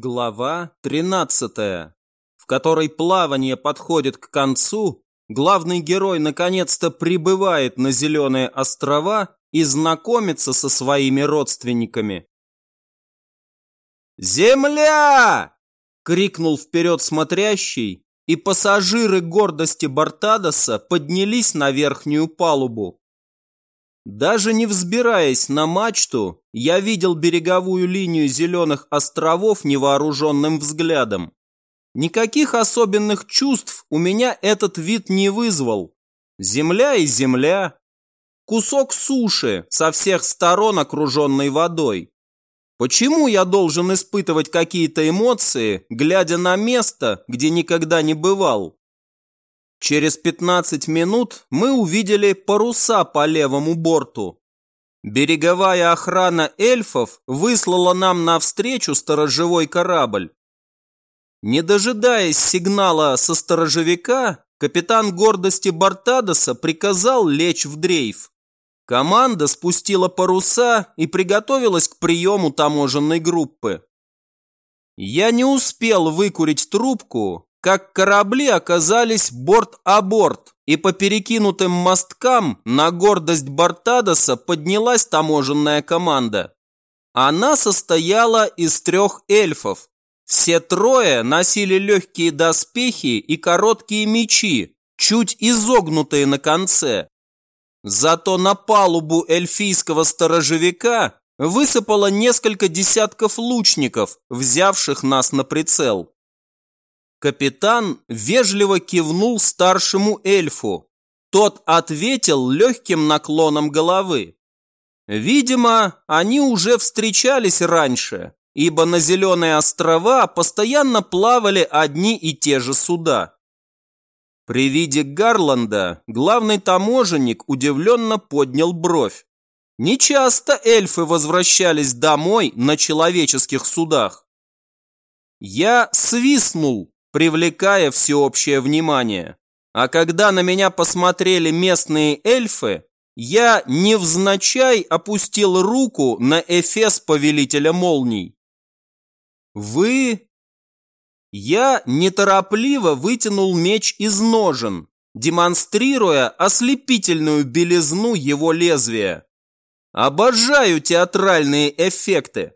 Глава 13, в которой плавание подходит к концу, главный герой наконец-то прибывает на Зеленые острова и знакомится со своими родственниками. «Земля!» – крикнул вперед смотрящий, и пассажиры гордости Бартадоса поднялись на верхнюю палубу. Даже не взбираясь на мачту, я видел береговую линию зеленых островов невооруженным взглядом. Никаких особенных чувств у меня этот вид не вызвал. Земля и земля. Кусок суши со всех сторон окруженной водой. Почему я должен испытывать какие-то эмоции, глядя на место, где никогда не бывал? Через 15 минут мы увидели паруса по левому борту. Береговая охрана эльфов выслала нам навстречу сторожевой корабль. Не дожидаясь сигнала со сторожевика, капитан гордости Бартадоса приказал лечь в дрейф. Команда спустила паруса и приготовилась к приему таможенной группы. Я не успел выкурить трубку, как корабли оказались борт-а-борт, и по перекинутым мосткам на гордость Бартадоса поднялась таможенная команда. Она состояла из трех эльфов. Все трое носили легкие доспехи и короткие мечи, чуть изогнутые на конце. Зато на палубу эльфийского сторожевика высыпало несколько десятков лучников, взявших нас на прицел. Капитан вежливо кивнул старшему эльфу. Тот ответил легким наклоном головы. Видимо, они уже встречались раньше, ибо на Зеленые острова постоянно плавали одни и те же суда. При виде Гарланда главный таможенник удивленно поднял бровь. Нечасто эльфы возвращались домой на человеческих судах. Я свистнул, привлекая всеобщее внимание. А когда на меня посмотрели местные эльфы, я невзначай опустил руку на эфес повелителя молний. «Вы...» Я неторопливо вытянул меч из ножен, демонстрируя ослепительную белизну его лезвия. Обожаю театральные эффекты.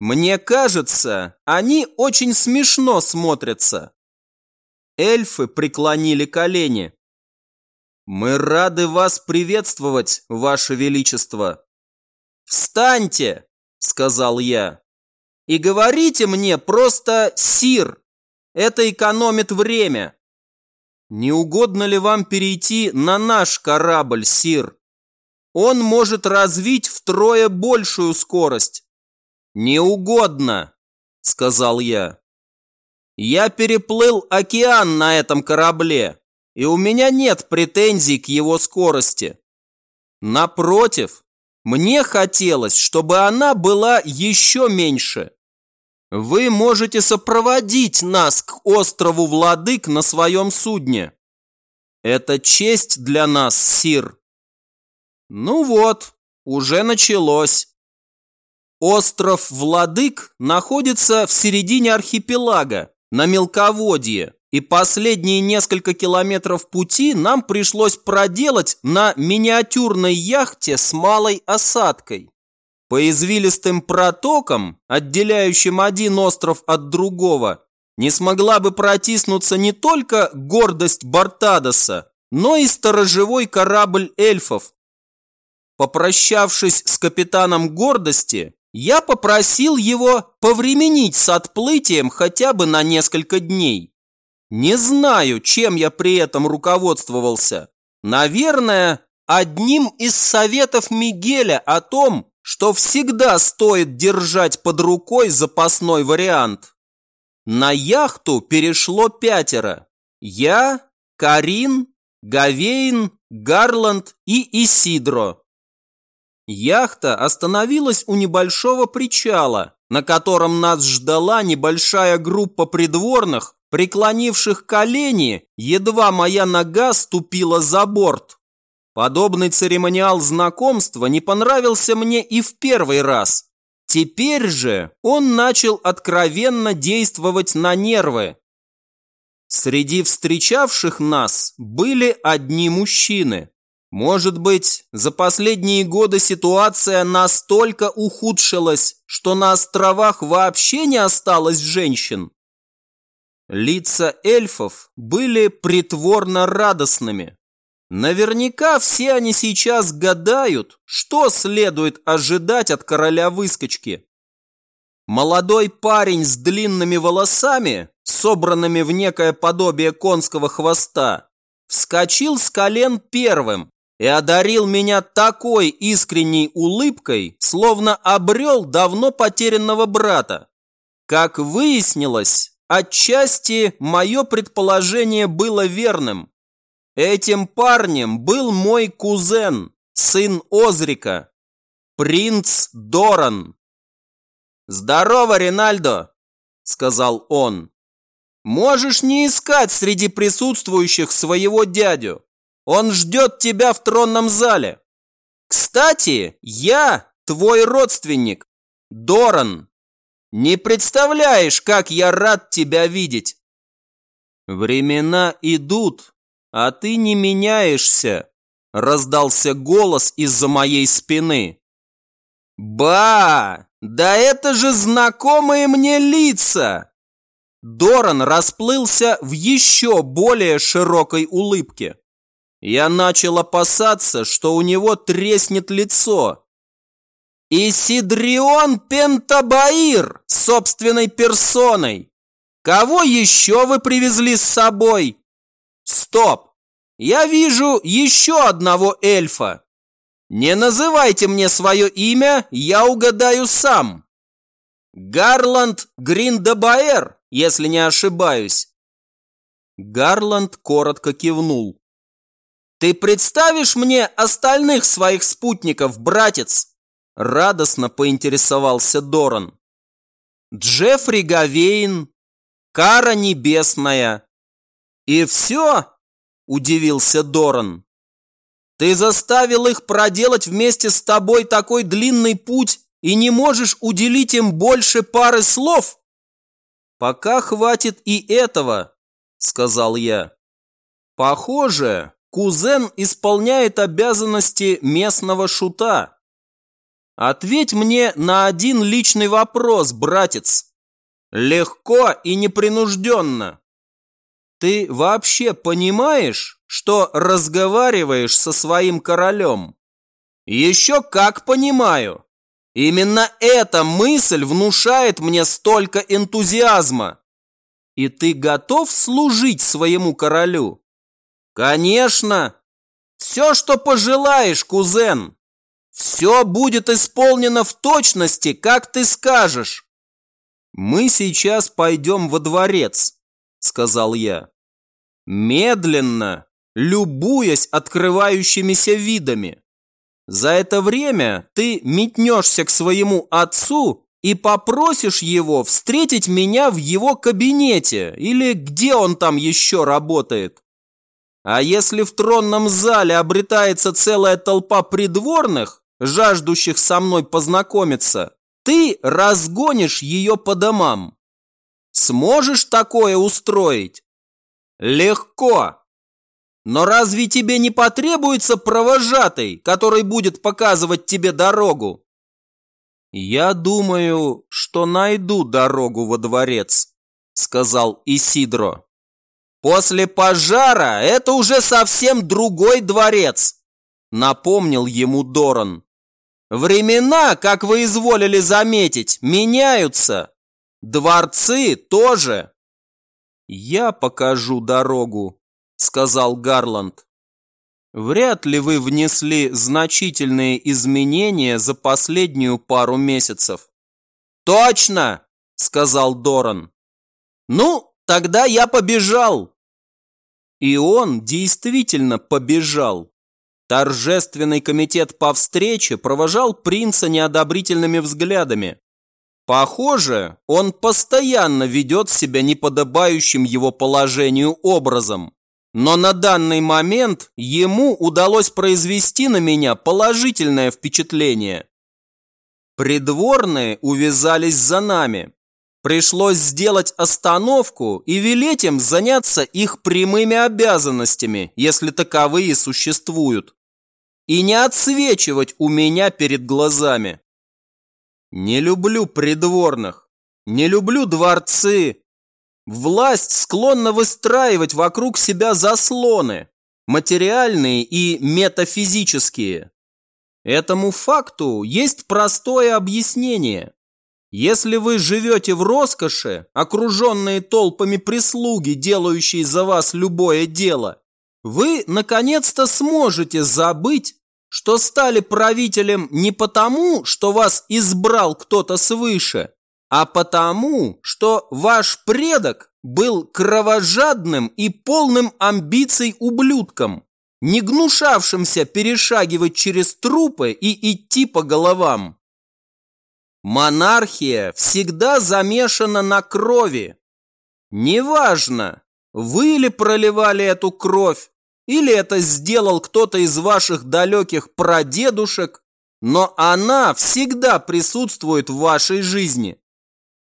Мне кажется, они очень смешно смотрятся. Эльфы преклонили колени. Мы рады вас приветствовать, ваше величество. Встаньте, сказал я. И говорите мне просто «сир». Это экономит время. Не угодно ли вам перейти на наш корабль, сир? Он может развить втрое большую скорость. «Не угодно», – сказал я. «Я переплыл океан на этом корабле, и у меня нет претензий к его скорости. Напротив, мне хотелось, чтобы она была еще меньше. Вы можете сопроводить нас к острову Владык на своем судне. Это честь для нас, Сир. Ну вот, уже началось. Остров Владык находится в середине архипелага, на мелководье, и последние несколько километров пути нам пришлось проделать на миниатюрной яхте с малой осадкой. По извилистым протокам, отделяющим один остров от другого, не смогла бы протиснуться не только гордость Бартадоса, но и сторожевой корабль эльфов. Попрощавшись с капитаном гордости, я попросил его повременить с отплытием хотя бы на несколько дней. Не знаю, чем я при этом руководствовался. Наверное, одним из советов Мигеля о том, что всегда стоит держать под рукой запасной вариант. На яхту перешло пятеро. Я, Карин, Гавейн, Гарланд и Исидро. Яхта остановилась у небольшого причала, на котором нас ждала небольшая группа придворных, преклонивших колени, едва моя нога ступила за борт. Подобный церемониал знакомства не понравился мне и в первый раз. Теперь же он начал откровенно действовать на нервы. Среди встречавших нас были одни мужчины. Может быть, за последние годы ситуация настолько ухудшилась, что на островах вообще не осталось женщин? Лица эльфов были притворно радостными. Наверняка все они сейчас гадают, что следует ожидать от короля выскочки. Молодой парень с длинными волосами, собранными в некое подобие конского хвоста, вскочил с колен первым и одарил меня такой искренней улыбкой, словно обрел давно потерянного брата. Как выяснилось, отчасти мое предположение было верным. Этим парнем был мой кузен, сын Озрика, принц Доран. «Здорово, Ринальдо!» – сказал он. «Можешь не искать среди присутствующих своего дядю. Он ждет тебя в тронном зале. Кстати, я твой родственник, Доран. Не представляешь, как я рад тебя видеть. Времена идут, а ты не меняешься, раздался голос из-за моей спины. Ба! Да это же знакомые мне лица! Доран расплылся в еще более широкой улыбке. Я начал опасаться, что у него треснет лицо. Исидрион Пентабаир собственной персоной. Кого еще вы привезли с собой? Стоп! Я вижу еще одного эльфа. Не называйте мне свое имя, я угадаю сам. Гарланд Гриндабаэр, если не ошибаюсь. Гарланд коротко кивнул. «Ты представишь мне остальных своих спутников, братец?» Радостно поинтересовался Доран. «Джеффри Гавейн, Кара Небесная». «И все?» – удивился Доран. «Ты заставил их проделать вместе с тобой такой длинный путь и не можешь уделить им больше пары слов?» «Пока хватит и этого», – сказал я. «Похоже, Кузен исполняет обязанности местного шута. Ответь мне на один личный вопрос, братец. Легко и непринужденно. Ты вообще понимаешь, что разговариваешь со своим королем? Еще как понимаю. Именно эта мысль внушает мне столько энтузиазма. И ты готов служить своему королю? «Конечно! Все, что пожелаешь, кузен! Все будет исполнено в точности, как ты скажешь!» «Мы сейчас пойдем во дворец», — сказал я. «Медленно, любуясь открывающимися видами. За это время ты метнешься к своему отцу и попросишь его встретить меня в его кабинете или где он там еще работает. А если в тронном зале обретается целая толпа придворных, жаждущих со мной познакомиться, ты разгонишь ее по домам. Сможешь такое устроить? Легко. Но разве тебе не потребуется провожатый, который будет показывать тебе дорогу? Я думаю, что найду дорогу во дворец, сказал Исидро. После пожара это уже совсем другой дворец, напомнил ему Доран. Времена, как вы изволили заметить, меняются. Дворцы тоже. Я покажу дорогу, сказал Гарланд. Вряд ли вы внесли значительные изменения за последнюю пару месяцев. Точно, сказал Доран. Ну, Тогда я побежал. И он действительно побежал. Торжественный комитет по встрече провожал принца неодобрительными взглядами. Похоже, он постоянно ведет себя неподобающим его положению образом. Но на данный момент ему удалось произвести на меня положительное впечатление. Придворные увязались за нами. Пришлось сделать остановку и велеть им заняться их прямыми обязанностями, если таковые существуют. И не отсвечивать у меня перед глазами. Не люблю придворных, не люблю дворцы. Власть склонна выстраивать вокруг себя заслоны, материальные и метафизические. Этому факту есть простое объяснение. Если вы живете в роскоши, окруженные толпами прислуги, делающей за вас любое дело, вы наконец-то сможете забыть, что стали правителем не потому, что вас избрал кто-то свыше, а потому, что ваш предок был кровожадным и полным амбиций ублюдком, не гнушавшимся перешагивать через трупы и идти по головам. Монархия всегда замешана на крови. Неважно, вы ли проливали эту кровь, или это сделал кто-то из ваших далеких прадедушек, но она всегда присутствует в вашей жизни.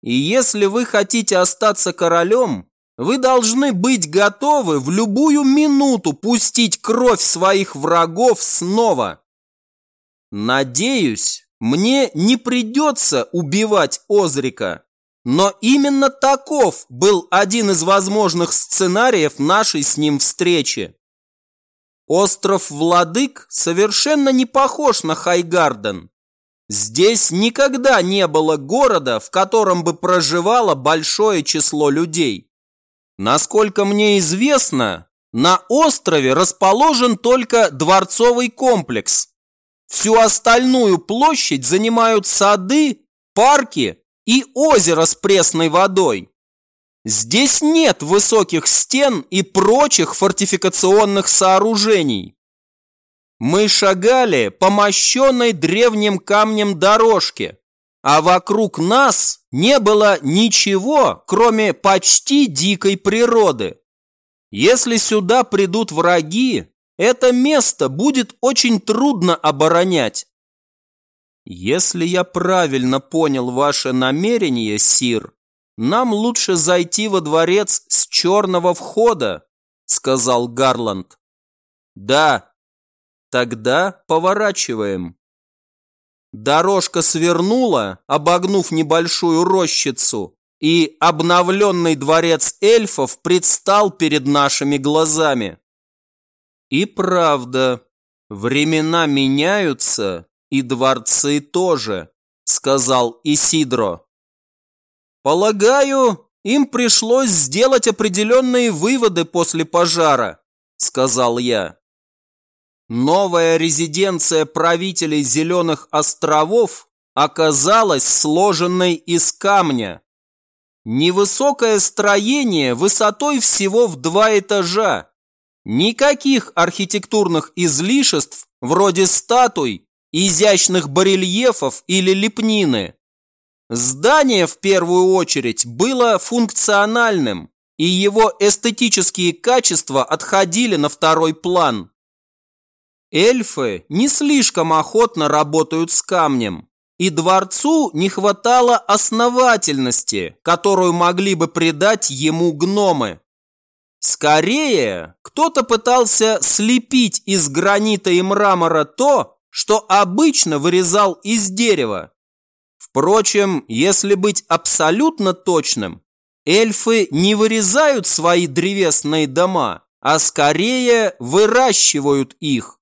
И если вы хотите остаться королем, вы должны быть готовы в любую минуту пустить кровь своих врагов снова. Надеюсь, мне не придется убивать Озрика. Но именно таков был один из возможных сценариев нашей с ним встречи. Остров Владык совершенно не похож на Хайгарден. Здесь никогда не было города, в котором бы проживало большое число людей. Насколько мне известно, на острове расположен только дворцовый комплекс, Всю остальную площадь занимают сады, парки и озеро с пресной водой. Здесь нет высоких стен и прочих фортификационных сооружений. Мы шагали по мощенной древним камнем дорожке, а вокруг нас не было ничего, кроме почти дикой природы. Если сюда придут враги, это место будет очень трудно оборонять. Если я правильно понял ваше намерение, Сир, нам лучше зайти во дворец с черного входа, сказал Гарланд. Да, тогда поворачиваем. Дорожка свернула, обогнув небольшую рощицу, и обновленный дворец эльфов предстал перед нашими глазами. И правда, времена меняются, и дворцы тоже, сказал Исидро. Полагаю, им пришлось сделать определенные выводы после пожара, сказал я. Новая резиденция правителей Зеленых островов оказалась сложенной из камня. Невысокое строение высотой всего в два этажа, Никаких архитектурных излишеств вроде статуй, изящных барельефов или лепнины. Здание в первую очередь было функциональным, и его эстетические качества отходили на второй план. Эльфы не слишком охотно работают с камнем, и дворцу не хватало основательности, которую могли бы придать ему гномы. Скорее, кто-то пытался слепить из гранита и мрамора то, что обычно вырезал из дерева. Впрочем, если быть абсолютно точным, эльфы не вырезают свои древесные дома, а скорее выращивают их.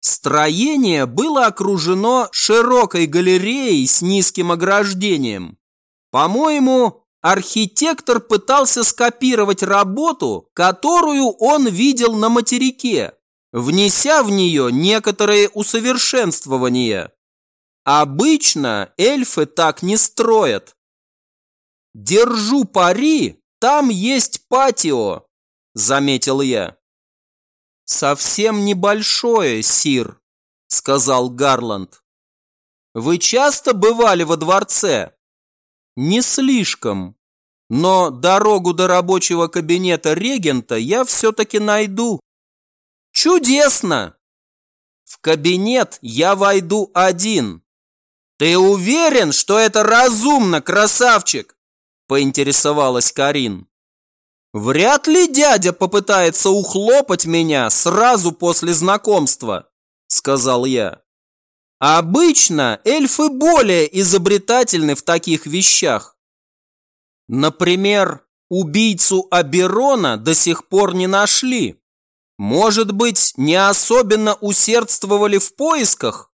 Строение было окружено широкой галереей с низким ограждением. По-моему, архитектор пытался скопировать работу, которую он видел на материке, внеся в нее некоторые усовершенствования. Обычно эльфы так не строят. «Держу пари, там есть патио», – заметил я. «Совсем небольшое, Сир», – сказал Гарланд. «Вы часто бывали во дворце?» Не слишком. Но дорогу до рабочего кабинета регента я все-таки найду. Чудесно! В кабинет я войду один. Ты уверен, что это разумно, красавчик? Поинтересовалась Карин. Вряд ли дядя попытается ухлопать меня сразу после знакомства, сказал я. Обычно эльфы более изобретательны в таких вещах. Например, убийцу Аберона до сих пор не нашли. Может быть, не особенно усердствовали в поисках?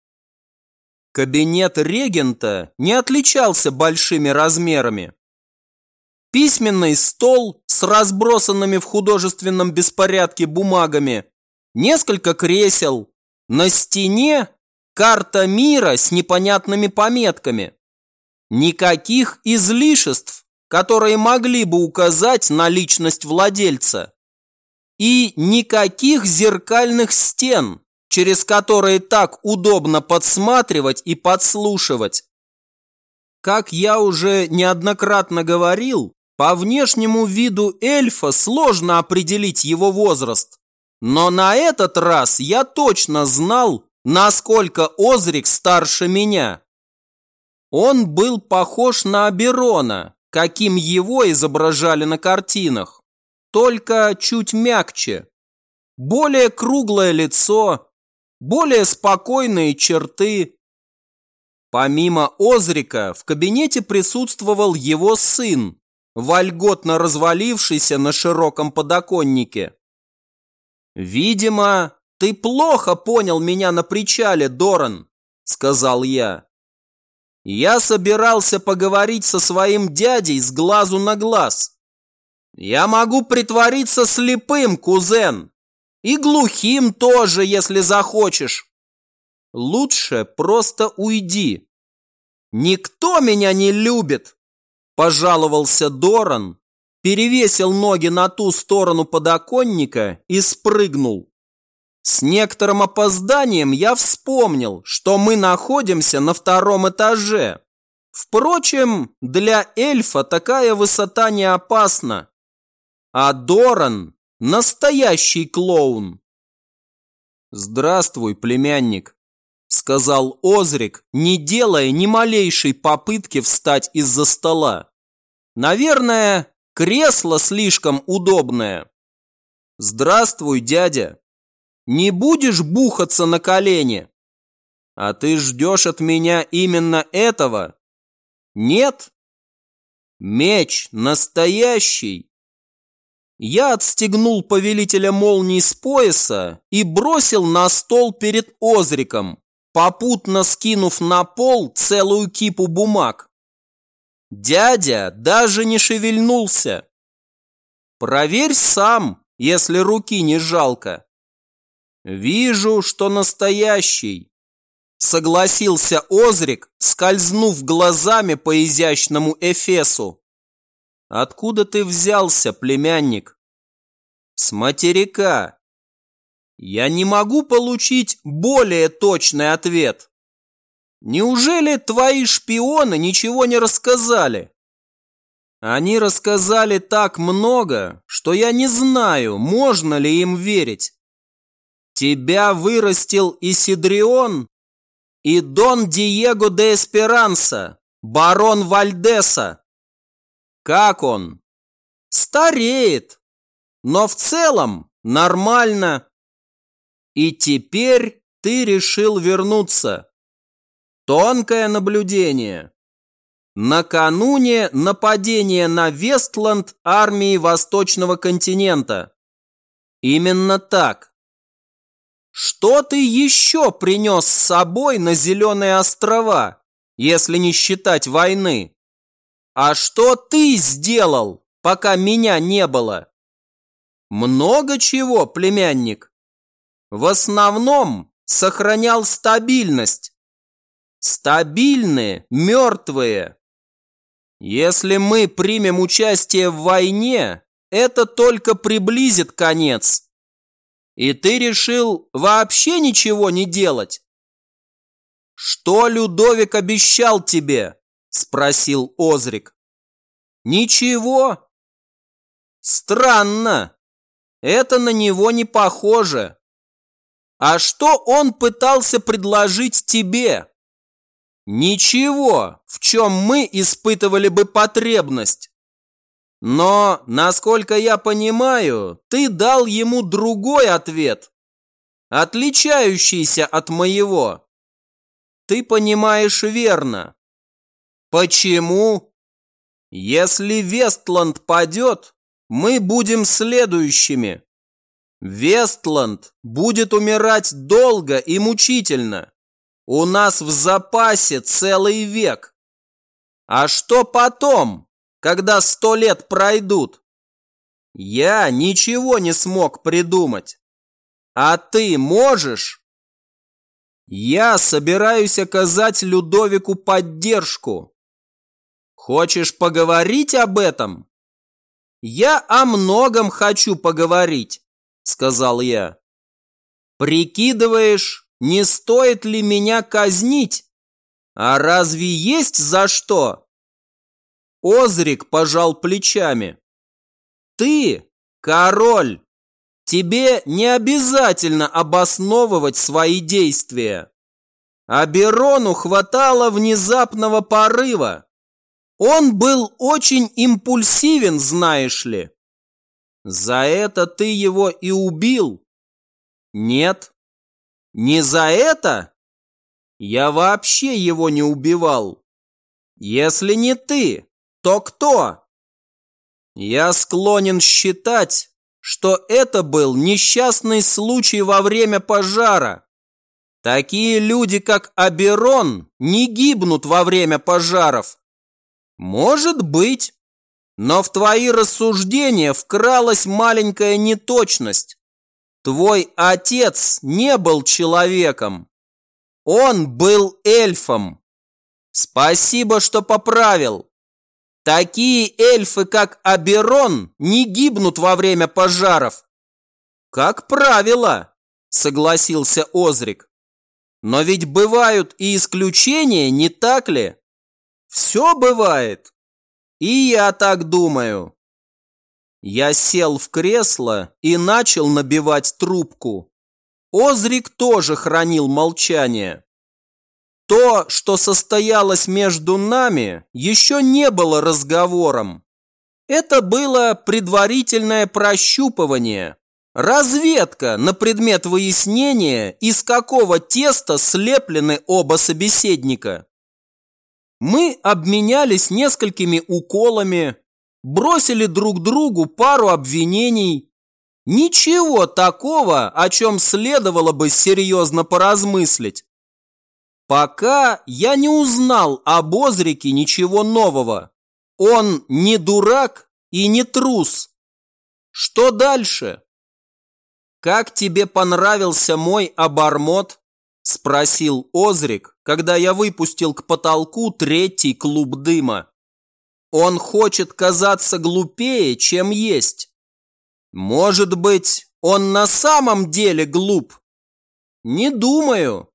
Кабинет регента не отличался большими размерами. Письменный стол с разбросанными в художественном беспорядке бумагами, несколько кресел, на стене карта мира с непонятными пометками. Никаких излишеств, которые могли бы указать на личность владельца. И никаких зеркальных стен, через которые так удобно подсматривать и подслушивать. Как я уже неоднократно говорил, по внешнему виду эльфа сложно определить его возраст. Но на этот раз я точно знал, насколько Озрик старше меня. Он был похож на Аберона, каким его изображали на картинах, только чуть мягче. Более круглое лицо, более спокойные черты. Помимо Озрика в кабинете присутствовал его сын, вольготно развалившийся на широком подоконнике. «Видимо, ты плохо понял меня на причале, Доран», — сказал я. «Я собирался поговорить со своим дядей с глазу на глаз. Я могу притвориться слепым, кузен, и глухим тоже, если захочешь. Лучше просто уйди. Никто меня не любит, пожаловался Доран, перевесил ноги на ту сторону подоконника и спрыгнул. С некоторым опозданием я вспомнил, что мы находимся на втором этаже. Впрочем, для эльфа такая высота не опасна. А Доран – настоящий клоун. «Здравствуй, племянник», – сказал Озрик, не делая ни малейшей попытки встать из-за стола. «Наверное, кресло слишком удобное». «Здравствуй, дядя», не будешь бухаться на колени? А ты ждешь от меня именно этого? Нет? Меч настоящий. Я отстегнул повелителя молний с пояса и бросил на стол перед Озриком, попутно скинув на пол целую кипу бумаг. Дядя даже не шевельнулся. Проверь сам, если руки не жалко. «Вижу, что настоящий», – согласился Озрик, скользнув глазами по изящному Эфесу. «Откуда ты взялся, племянник?» «С материка». «Я не могу получить более точный ответ». «Неужели твои шпионы ничего не рассказали?» Они рассказали так много, что я не знаю, можно ли им верить. Тебя вырастил Исидрион и Дон Диего де Эсперанса, барон Вальдеса. Как он? Стареет, но в целом нормально. И теперь ты решил вернуться. Тонкое наблюдение. Накануне нападения на Вестланд армии Восточного континента. Именно так. Что ты еще принес с собой на Зеленые острова, если не считать войны? А что ты сделал, пока меня не было? Много чего, племянник. В основном сохранял стабильность. Стабильные, мертвые. Если мы примем участие в войне, это только приблизит конец. И ты решил вообще ничего не делать? Что Людовик обещал тебе? Спросил Озрик. Ничего. Странно. Это на него не похоже. А что он пытался предложить тебе? Ничего, в чем мы испытывали бы потребность. Но, насколько я понимаю, ты дал ему другой ответ, отличающийся от моего. Ты понимаешь верно. Почему? Если Вестланд падет, мы будем следующими. Вестланд будет умирать долго и мучительно. У нас в запасе целый век. А что потом, когда сто лет пройдут? Я ничего не смог придумать. А ты можешь? Я собираюсь оказать Людовику поддержку. Хочешь поговорить об этом? Я о многом хочу поговорить, сказал я. Прикидываешь, не стоит ли меня казнить? А разве есть за что? Озрик пожал плечами. Ты король. Тебе не обязательно обосновывать свои действия. Аберону хватало внезапного порыва. Он был очень импульсивен, знаешь ли. За это ты его и убил? Нет. Не за это? Я вообще его не убивал. Если не ты, то кто? Я склонен считать, что это был несчастный случай во время пожара. Такие люди, как Аберон, не гибнут во время пожаров. Может быть, но в твои рассуждения вкралась маленькая неточность. Твой отец не был человеком. Он был эльфом. Спасибо, что поправил. Такие эльфы, как Аберон, не гибнут во время пожаров. Как правило, согласился Озрик. Но ведь бывают и исключения, не так ли? Все бывает. И я так думаю. Я сел в кресло и начал набивать трубку. Озрик тоже хранил молчание. То, что состоялось между нами, еще не было разговором. Это было предварительное прощупывание, разведка на предмет выяснения, из какого теста слеплены оба собеседника. Мы обменялись несколькими уколами, бросили друг другу пару обвинений. Ничего такого, о чем следовало бы серьезно поразмыслить. Пока я не узнал об Озрике ничего нового. Он не дурак и не трус. Что дальше? Как тебе понравился мой обормот? Спросил Озрик, когда я выпустил к потолку третий клуб дыма. Он хочет казаться глупее, чем есть. Может быть, он на самом деле глуп? Не думаю.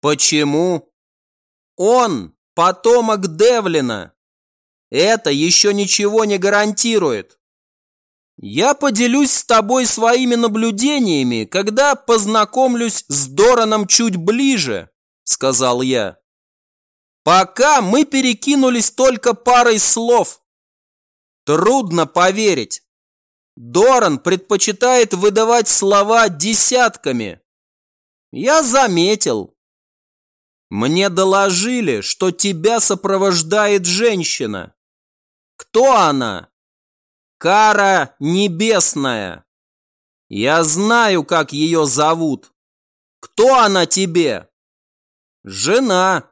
Почему? Он потомок Девлина. Это еще ничего не гарантирует. Я поделюсь с тобой своими наблюдениями, когда познакомлюсь с Дораном чуть ближе, сказал я. Пока мы перекинулись только парой слов. Трудно поверить. Доран предпочитает выдавать слова десятками. Я заметил. Мне доложили, что тебя сопровождает женщина. Кто она? Кара Небесная. Я знаю, как ее зовут. Кто она тебе? Жена.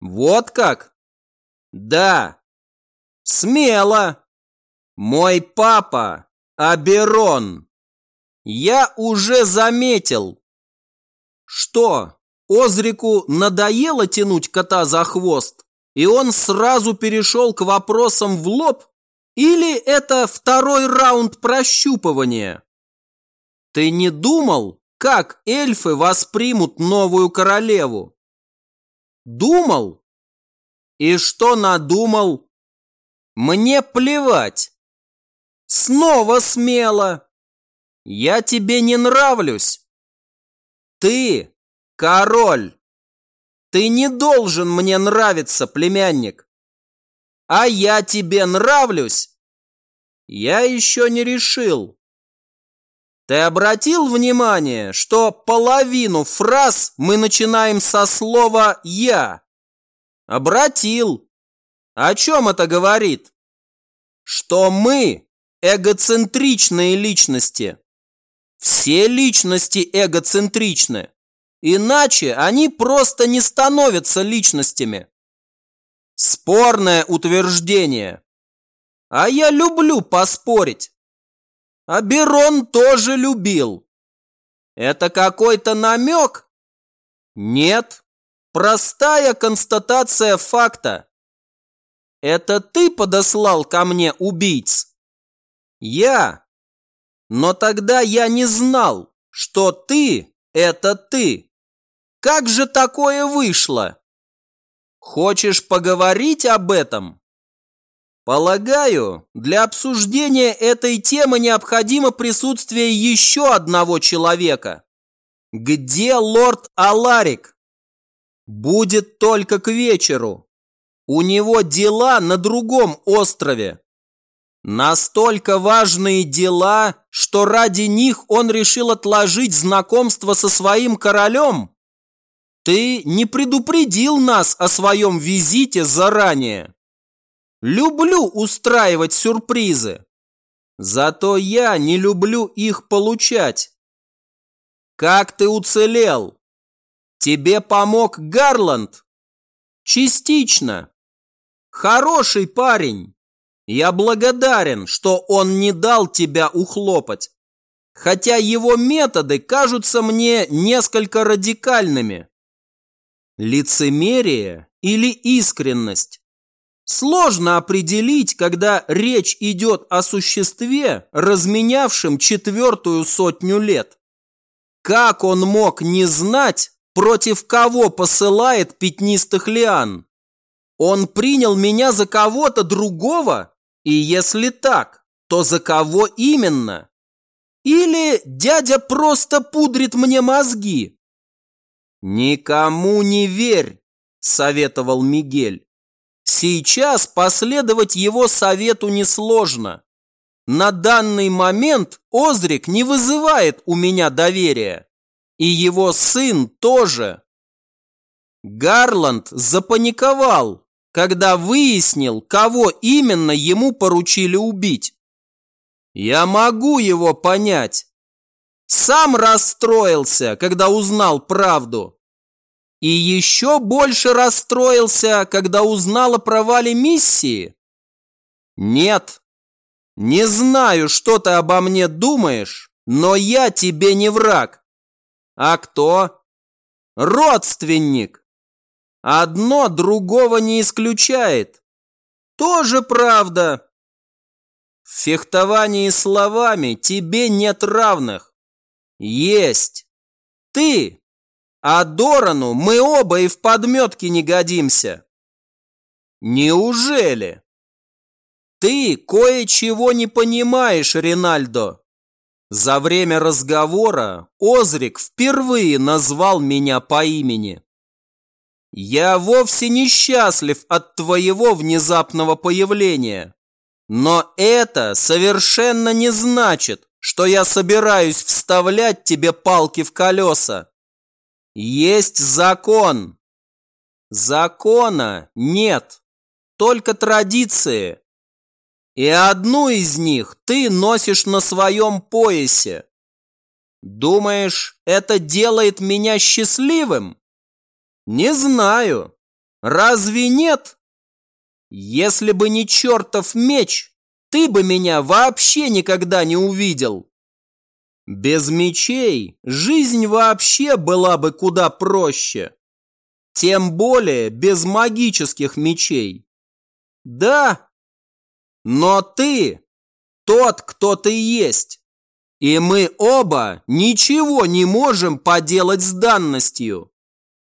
Вот как? Да. Смело. Мой папа Аберон. Я уже заметил. Что, Озрику надоело тянуть кота за хвост, и он сразу перешел к вопросам в лоб? Или это второй раунд прощупывания? Ты не думал, как эльфы воспримут новую королеву? Думал? И что надумал? Мне плевать. Снова смело. Я тебе не нравлюсь. Ты король. Ты не должен мне нравиться, племянник. А я тебе нравлюсь? Я еще не решил. Ты обратил внимание, что половину фраз мы начинаем со слова «я»? Обратил. О чем это говорит? Что мы эгоцентричные личности. Все личности эгоцентричны. Иначе они просто не становятся личностями. Спорное утверждение. А я люблю поспорить. А Берон тоже любил. Это какой-то намек? Нет. Простая констатация факта. Это ты подослал ко мне убийц? Я. Но тогда я не знал, что ты – это ты. Как же такое вышло? Хочешь поговорить об этом? Полагаю, для обсуждения этой темы необходимо присутствие еще одного человека. Где лорд Аларик? Будет только к вечеру. У него дела на другом острове. Настолько важные дела, что ради них он решил отложить знакомство со своим королем? Ты не предупредил нас о своем визите заранее. Люблю устраивать сюрпризы. Зато я не люблю их получать. Как ты уцелел? Тебе помог Гарланд? Частично. Хороший парень. Я благодарен, что он не дал тебя ухлопать. Хотя его методы кажутся мне несколько радикальными. Лицемерие или искренность? Сложно определить, когда речь идет о существе, разменявшем четвертую сотню лет. Как он мог не знать, против кого посылает пятнистых лиан? Он принял меня за кого-то другого? И если так, то за кого именно? Или дядя просто пудрит мне мозги? «Никому не верь», – советовал Мигель. Сейчас последовать его совету несложно. На данный момент Озрик не вызывает у меня доверия. И его сын тоже. Гарланд запаниковал, когда выяснил, кого именно ему поручили убить. Я могу его понять. Сам расстроился, когда узнал правду. И еще больше расстроился, когда узнал о провале миссии? Нет. Не знаю, что ты обо мне думаешь, но я тебе не враг. А кто? Родственник. Одно другого не исключает. Тоже правда. В фехтовании словами тебе нет равных. Есть. Ты а Дорану мы оба и в подметке не годимся. Неужели? Ты кое-чего не понимаешь, Ринальдо. За время разговора Озрик впервые назвал меня по имени. Я вовсе не счастлив от твоего внезапного появления. Но это совершенно не значит, что я собираюсь вставлять тебе палки в колеса. Есть закон. Закона нет, только традиции. И одну из них ты носишь на своем поясе. Думаешь, это делает меня счастливым? Не знаю. Разве нет? Если бы не чертов меч, ты бы меня вообще никогда не увидел. Без мечей жизнь вообще была бы куда проще. Тем более без магических мечей. Да, но ты тот, кто ты есть. И мы оба ничего не можем поделать с данностью.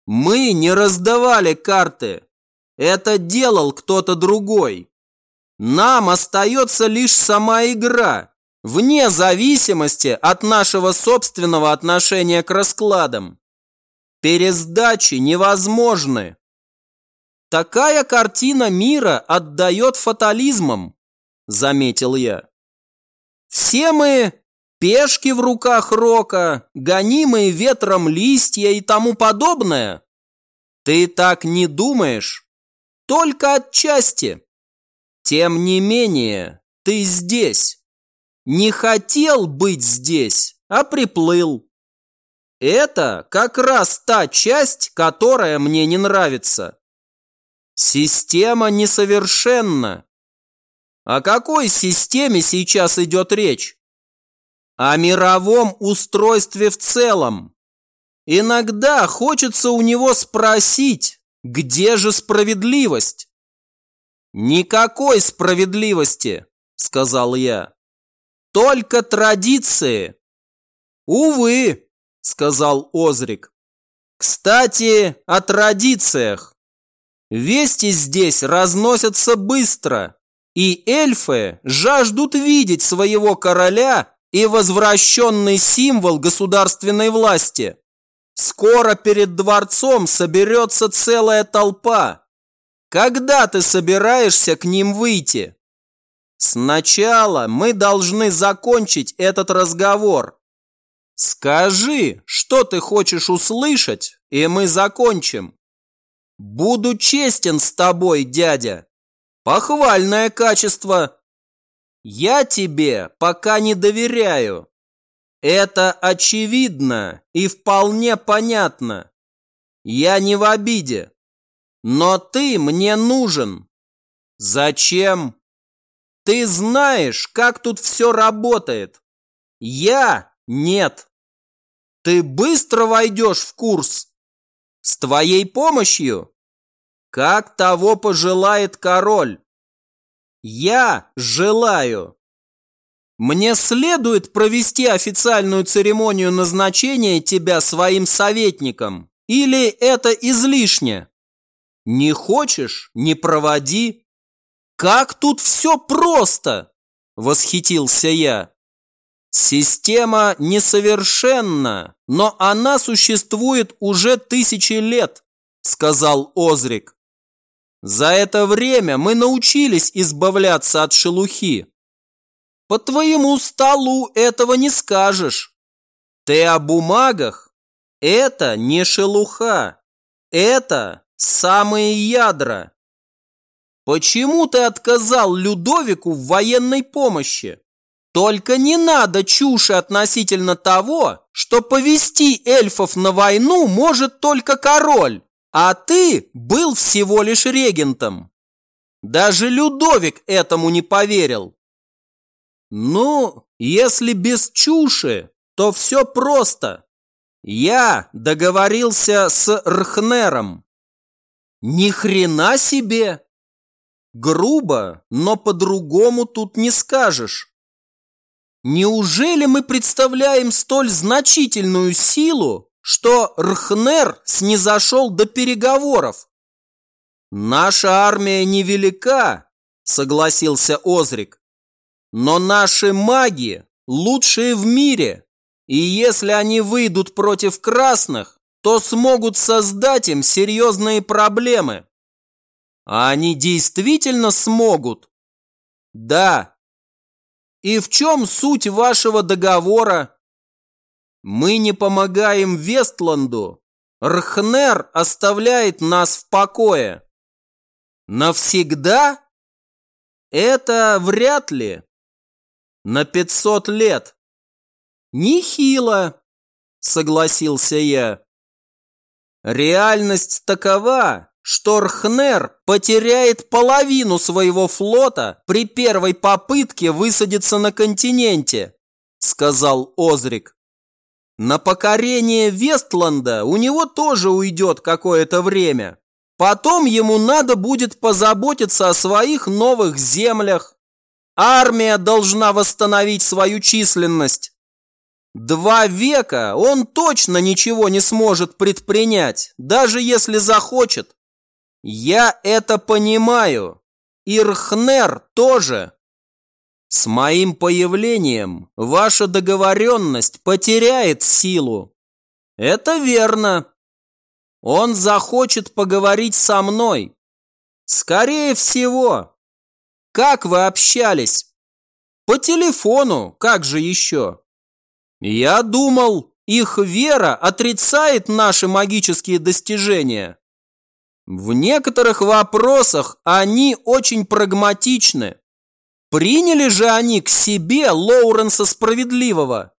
Мы не раздавали карты. Это делал кто-то другой. Нам остается лишь сама игра вне зависимости от нашего собственного отношения к раскладам. Пересдачи невозможны. Такая картина мира отдает фатализмом, заметил я. Все мы пешки в руках рока, гонимые ветром листья и тому подобное. Ты так не думаешь? Только отчасти. Тем не менее, ты здесь. Не хотел быть здесь, а приплыл. Это как раз та часть, которая мне не нравится. Система несовершенна. О какой системе сейчас идет речь? О мировом устройстве в целом. Иногда хочется у него спросить, где же справедливость? Никакой справедливости, сказал я. Только традиции. Увы, сказал Озрик. Кстати, о традициях. Вести здесь разносятся быстро, и эльфы жаждут видеть своего короля и возвращенный символ государственной власти. Скоро перед дворцом соберется целая толпа. Когда ты собираешься к ним выйти? Сначала мы должны закончить этот разговор. Скажи, что ты хочешь услышать, и мы закончим. Буду честен с тобой, дядя. Похвальное качество. Я тебе пока не доверяю. Это очевидно и вполне понятно. Я не в обиде. Но ты мне нужен. Зачем? Ты знаешь, как тут все работает. Я нет. Ты быстро войдешь в курс. С твоей помощью? Как того пожелает король. Я желаю. Мне следует провести официальную церемонию назначения тебя своим советником? Или это излишне? Не хочешь – не проводи. Как тут все просто! Восхитился я. Система несовершенна, но она существует уже тысячи лет, сказал Озрик. За это время мы научились избавляться от шелухи. По твоему столу этого не скажешь. Ты о бумагах? Это не шелуха. Это самые ядра. Почему ты отказал Людовику в военной помощи? Только не надо чуши относительно того, что повести эльфов на войну может только король, а ты был всего лишь регентом. Даже Людовик этому не поверил. Ну, если без чуши, то все просто. Я договорился с Рхнером. Ни хрена себе! Грубо, но по-другому тут не скажешь. Неужели мы представляем столь значительную силу, что Рхнер снизошел до переговоров? Наша армия невелика, согласился Озрик. Но наши маги лучшие в мире, и если они выйдут против красных, то смогут создать им серьезные проблемы. А они действительно смогут? Да, и в чем суть вашего договора? Мы не помогаем Вестланду. Рхнер оставляет нас в покое. Навсегда? Это вряд ли. На 500 лет. Нехило, согласился я. Реальность такова, что Рхнер потеряет половину своего флота при первой попытке высадиться на континенте, сказал Озрик. На покорение Вестланда у него тоже уйдет какое-то время. Потом ему надо будет позаботиться о своих новых землях. Армия должна восстановить свою численность. Два века он точно ничего не сможет предпринять, даже если захочет. Я это понимаю. Ирхнер тоже. С моим появлением ваша договоренность потеряет силу. Это верно. Он захочет поговорить со мной. Скорее всего. Как вы общались? По телефону, как же еще? Я думал, их вера отрицает наши магические достижения. В некоторых вопросах они очень прагматичны. Приняли же они к себе Лоуренса Справедливого.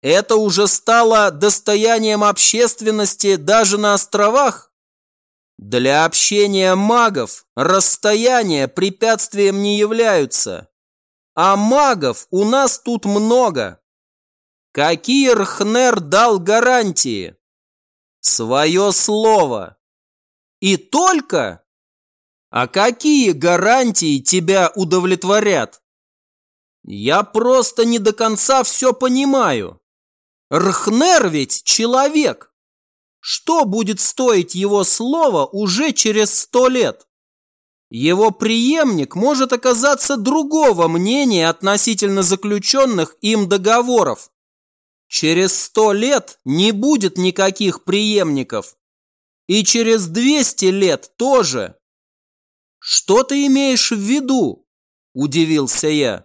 Это уже стало достоянием общественности даже на островах. Для общения магов расстояния препятствием не являются. А магов у нас тут много. Какие Рхнер дал гарантии? Свое слово. И только? А какие гарантии тебя удовлетворят? Я просто не до конца все понимаю. Рхнер ведь человек. Что будет стоить его слово уже через сто лет? Его преемник может оказаться другого мнения относительно заключенных им договоров. Через сто лет не будет никаких преемников. И через 200 лет тоже. Что ты имеешь в виду? Удивился я.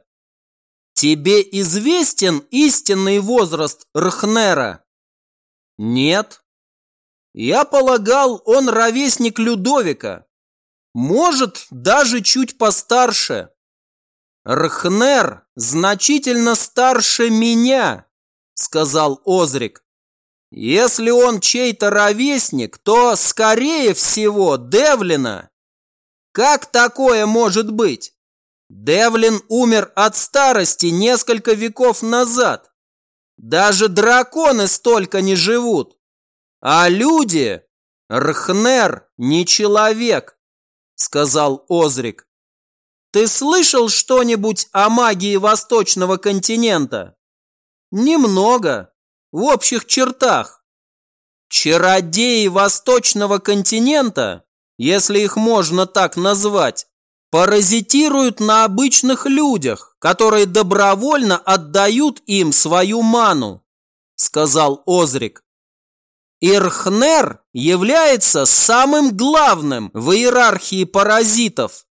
Тебе известен истинный возраст Рхнера? Нет. Я полагал, он ровесник Людовика. Может, даже чуть постарше. Рхнер значительно старше меня, сказал Озрик. Если он чей-то ровесник, то, скорее всего, Девлина. Как такое может быть? Девлин умер от старости несколько веков назад. Даже драконы столько не живут. А люди... Рхнер не человек, сказал Озрик. Ты слышал что-нибудь о магии Восточного континента? Немного, в общих чертах. Чародеи Восточного континента, если их можно так назвать, паразитируют на обычных людях, которые добровольно отдают им свою ману, сказал Озрик. Ирхнер является самым главным в иерархии паразитов.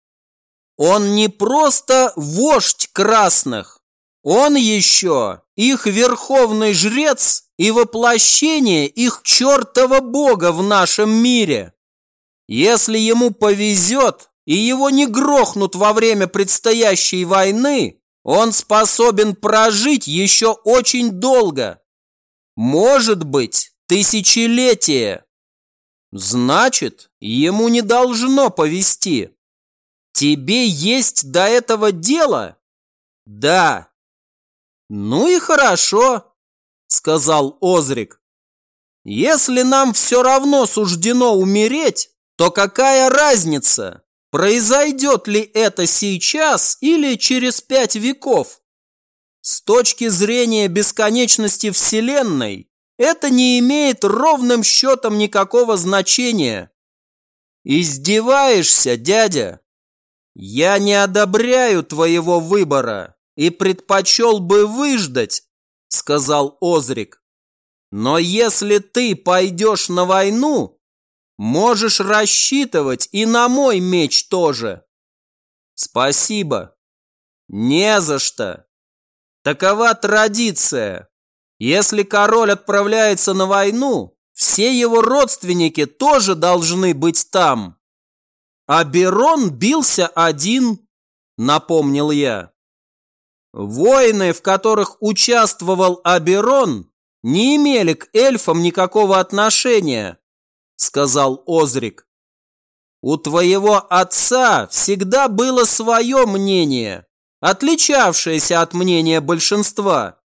Он не просто вождь красных, он еще их верховный жрец и воплощение их чертова бога в нашем мире. Если ему повезет, и его не грохнут во время предстоящей войны, он способен прожить еще очень долго. Может быть, тысячелетие. Значит, ему не должно повезти. Тебе есть до этого дело? Да. Ну и хорошо, сказал Озрик. Если нам все равно суждено умереть, то какая разница, Произойдет ли это сейчас или через пять веков? С точки зрения бесконечности Вселенной, это не имеет ровным счетом никакого значения. Издеваешься, дядя? Я не одобряю твоего выбора и предпочел бы выждать, сказал Озрик. Но если ты пойдешь на войну, Можешь рассчитывать и на мой меч тоже. Спасибо. Не за что. Такова традиция. Если король отправляется на войну, все его родственники тоже должны быть там. А Берон бился один, напомнил я. Войны, в которых участвовал Аберон, не имели к эльфам никакого отношения, сказал Озрик. У твоего отца всегда было свое мнение, отличавшееся от мнения большинства.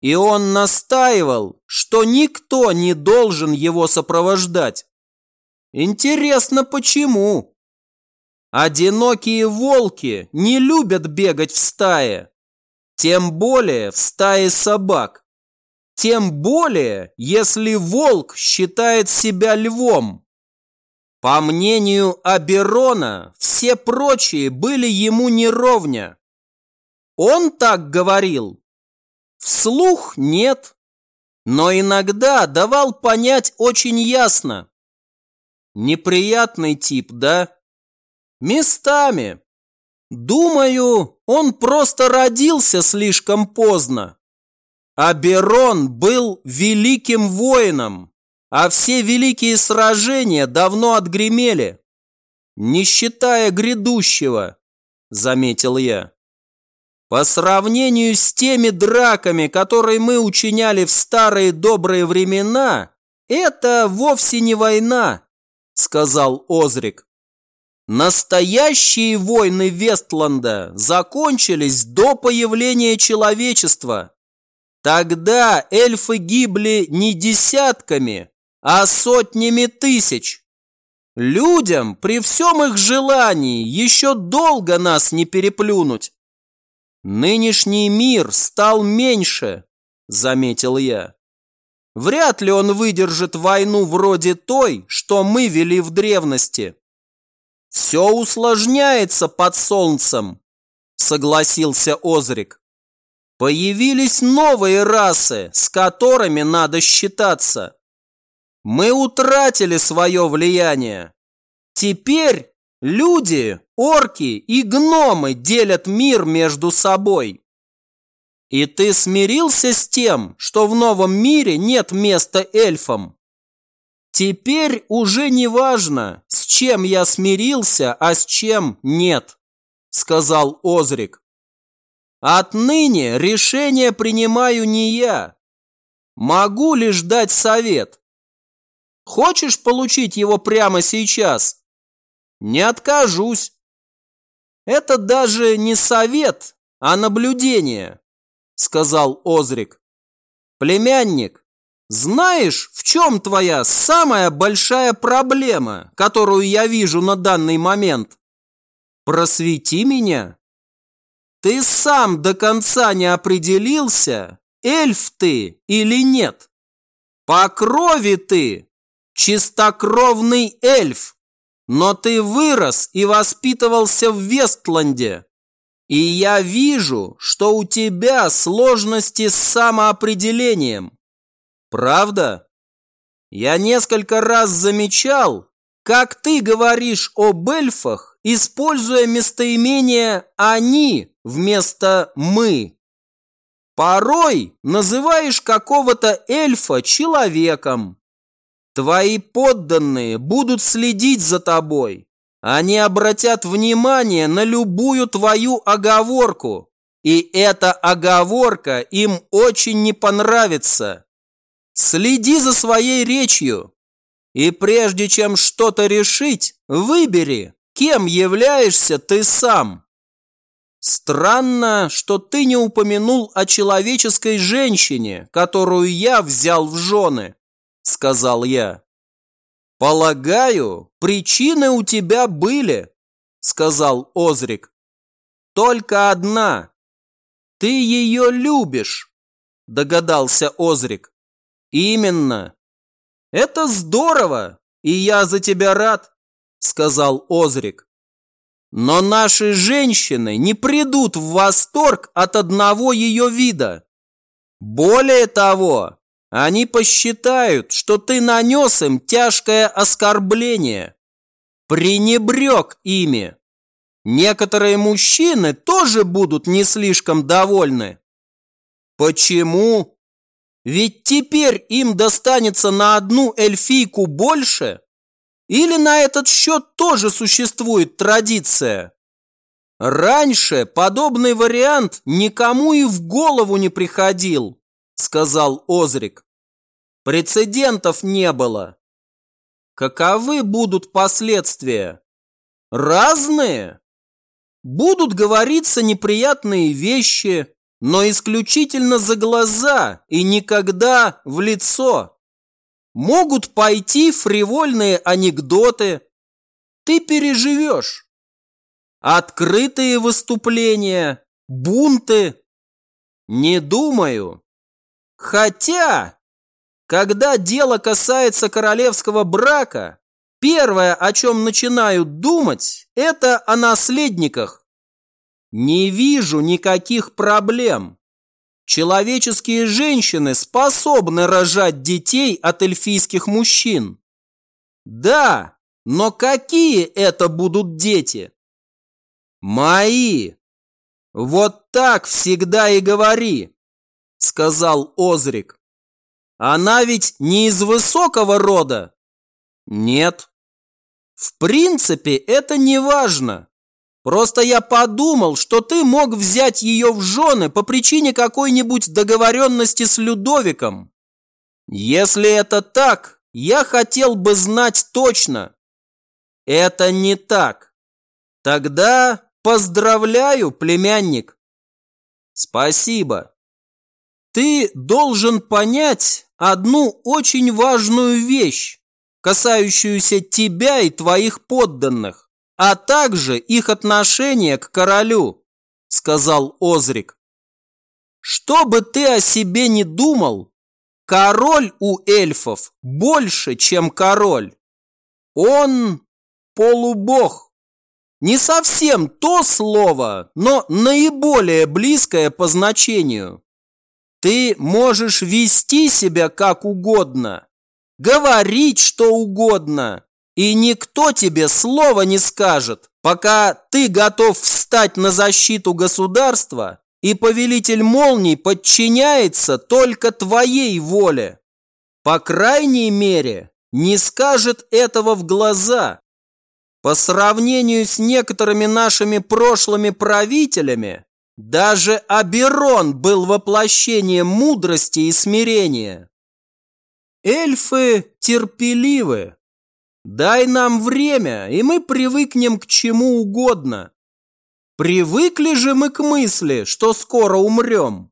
И он настаивал, что никто не должен его сопровождать. Интересно, почему? Одинокие волки не любят бегать в стае, тем более в стае собак. Тем более, если волк считает себя львом. По мнению Аберона, все прочие были ему неровня. Он так говорил. Вслух нет, но иногда давал понять очень ясно. Неприятный тип, да? Местами. Думаю, он просто родился слишком поздно. Аберон был великим воином, а все великие сражения давно отгремели. Не считая грядущего, заметил я. По сравнению с теми драками, которые мы учиняли в старые добрые времена, это вовсе не война, сказал Озрик. Настоящие войны Вестланда закончились до появления человечества. Тогда эльфы гибли не десятками, а сотнями тысяч. Людям при всем их желании еще долго нас не переплюнуть. Нынешний мир стал меньше, заметил я. Вряд ли он выдержит войну вроде той, что мы вели в древности. Все усложняется под солнцем, согласился Озрик. Появились новые расы, с которыми надо считаться. Мы утратили свое влияние. Теперь люди, орки и гномы делят мир между собой. И ты смирился с тем, что в новом мире нет места эльфам? Теперь уже не важно, с чем я смирился, а с чем нет, сказал Озрик. Отныне решение принимаю не я. Могу лишь дать совет. Хочешь получить его прямо сейчас? Не откажусь. Это даже не совет, а наблюдение, сказал Озрик. Племянник, знаешь, в чем твоя самая большая проблема, которую я вижу на данный момент? Просвети меня. Ты сам до конца не определился, эльф ты или нет. По крови ты чистокровный эльф, но ты вырос и воспитывался в Вестланде. И я вижу, что у тебя сложности с самоопределением. Правда? Я несколько раз замечал, как ты говоришь об эльфах, используя местоимение «они» вместо «мы». Порой называешь какого-то эльфа человеком. Твои подданные будут следить за тобой. Они обратят внимание на любую твою оговорку. И эта оговорка им очень не понравится. Следи за своей речью. И прежде чем что-то решить, выбери, кем являешься ты сам. Странно, что ты не упомянул о человеческой женщине, которую я взял в жены, сказал я. Полагаю, причины у тебя были, сказал Озрик. Только одна. Ты ее любишь, догадался Озрик. Именно. Это здорово, и я за тебя рад, сказал Озрик. Но наши женщины не придут в восторг от одного ее вида. Более того, они посчитают, что ты нанес им тяжкое оскорбление, пренебрег ими. Некоторые мужчины тоже будут не слишком довольны. Почему? Ведь теперь им достанется на одну эльфийку больше? Или на этот счет тоже существует традиция? Раньше подобный вариант никому и в голову не приходил, сказал Озрик. Прецедентов не было. Каковы будут последствия? Разные? Будут говориться неприятные вещи, но исключительно за глаза и никогда в лицо. Могут пойти фривольные анекдоты. Ты переживешь. Открытые выступления, бунты. Не думаю. Хотя, когда дело касается королевского брака, первое, о чем начинают думать, это о наследниках. Не вижу никаких проблем. Человеческие женщины способны рожать детей от эльфийских мужчин. Да, Но какие это будут дети? Мои. Вот так всегда и говори, сказал Озрик. Она ведь не из высокого рода? Нет. В принципе, это не важно. Просто я подумал, что ты мог взять ее в жены по причине какой-нибудь договоренности с Людовиком. Если это так, я хотел бы знать точно. Это не так. Тогда поздравляю, племянник. Спасибо. Ты должен понять одну очень важную вещь, касающуюся тебя и твоих подданных, а также их отношение к королю, сказал Озрик. Что бы ты о себе не думал, король у эльфов больше, чем король. Он полубог. Не совсем то слово, но наиболее близкое по значению. Ты можешь вести себя как угодно, говорить что угодно, и никто тебе слова не скажет, пока ты готов встать на защиту государства, и повелитель молний подчиняется только твоей воле. По крайней мере, не скажет этого в глаза. По сравнению с некоторыми нашими прошлыми правителями, даже Аберон был воплощением мудрости и смирения. Эльфы терпеливы. Дай нам время, и мы привыкнем к чему угодно. Привыкли же мы к мысли, что скоро умрем.